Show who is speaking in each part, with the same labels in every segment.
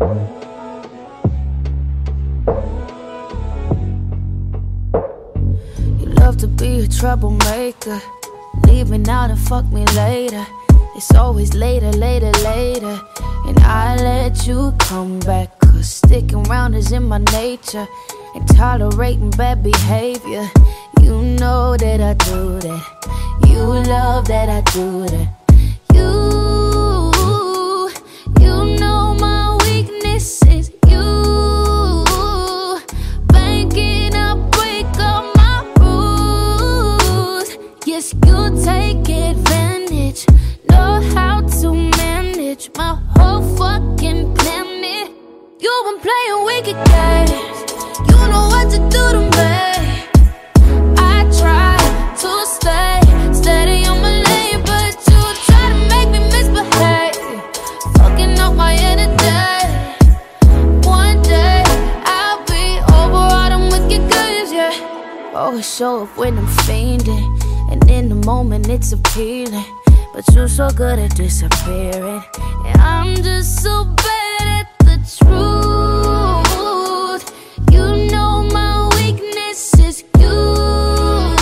Speaker 1: You love to be a troublemaker. Leave me now and fuck me later. It's always later, later, later. And I let you come back. Cause sticking around is in my nature. And tolerating bad behavior. You know that I do that. You love that I do that. My whole fucking planet. You've been playing wicked games. You know what to do to me. I try to stay steady on my lane, but you try to make me misbehave. Fucking up my energy. One day I'll be over all them wicked games, yeah. Oh, Always show up when I'm fainting, and in the moment it's appealing. But you're so good at disappearing, and I'm just so bad at the truth. You know my weakness is you.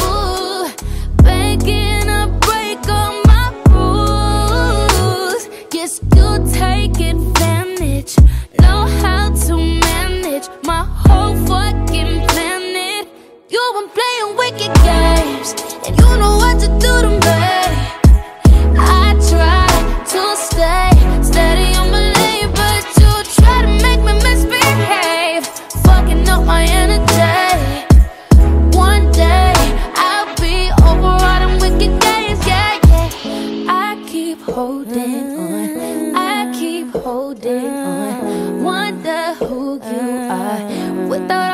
Speaker 1: Begging to break all my rules. Yes, you take advantage. Know how to manage my whole fucking planet. You've been playing wicked holding on, I keep holding on. Wonder who you are without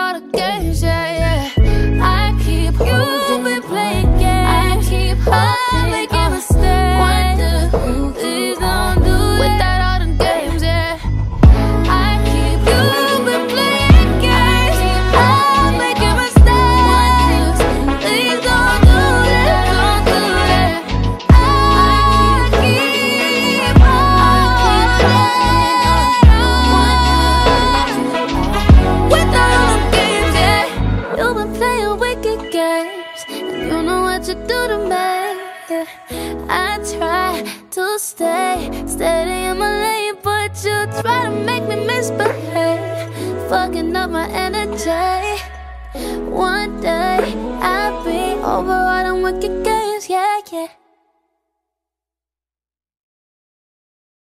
Speaker 1: what you do to me. I try to stay steady in my lane, but you try to make me misbehave, fucking up my energy. One day I'll be over all them wicked games, yeah, yeah.